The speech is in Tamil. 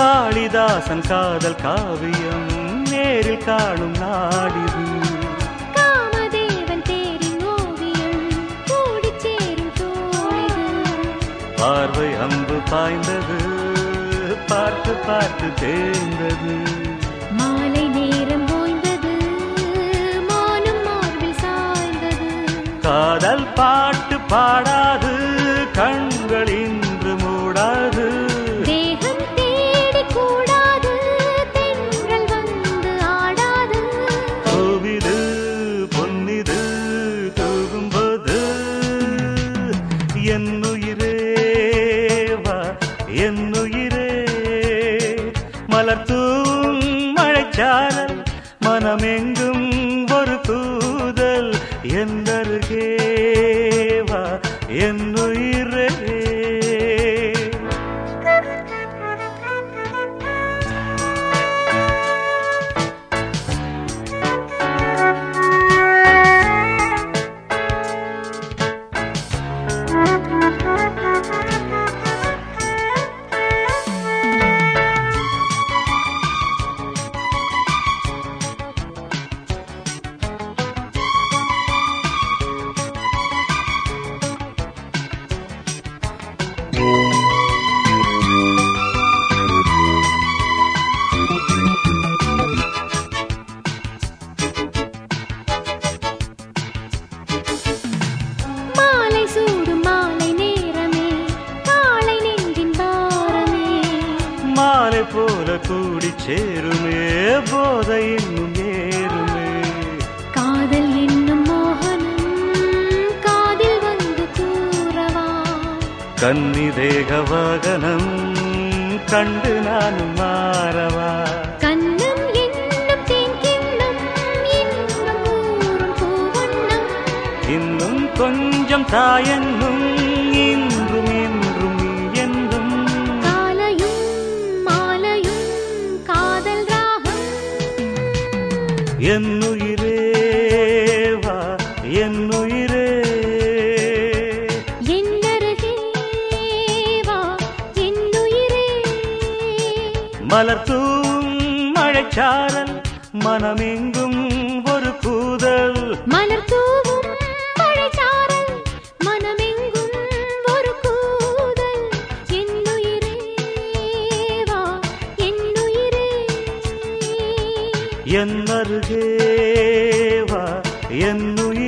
காளிதாசன் காதல் காவியம் நேரில் காணும் நாடிது. பார்வை அம்பு பாய்ந்தது பார்த்து பார்த்து தேர்ந்தது என்னுயிரே. மலர் மழைச்சாரல் மனமெங்கும் ஒரு தூதல் எந்தருகேவா என்னுயிர். போல கூடி சேருமே போதை இன்னும் ஏறுமே. காதல் என்னும் மோகனம் காதில் வந்து கூறவா? கன்னி தேக வாகனம் கண்டு நானும் மாறவா? கண்ணம் என்னும் இன்னும் கொஞ்சம் தாயென்னும் என்னுயிரே வா என்னுயிரே. என்னருகே வா என்னுயிரே. மலர் தூவும் மழைச்சாரல் மனமெங்கும் ஒரு கூதல். என்னருகே வா என்னுயிரே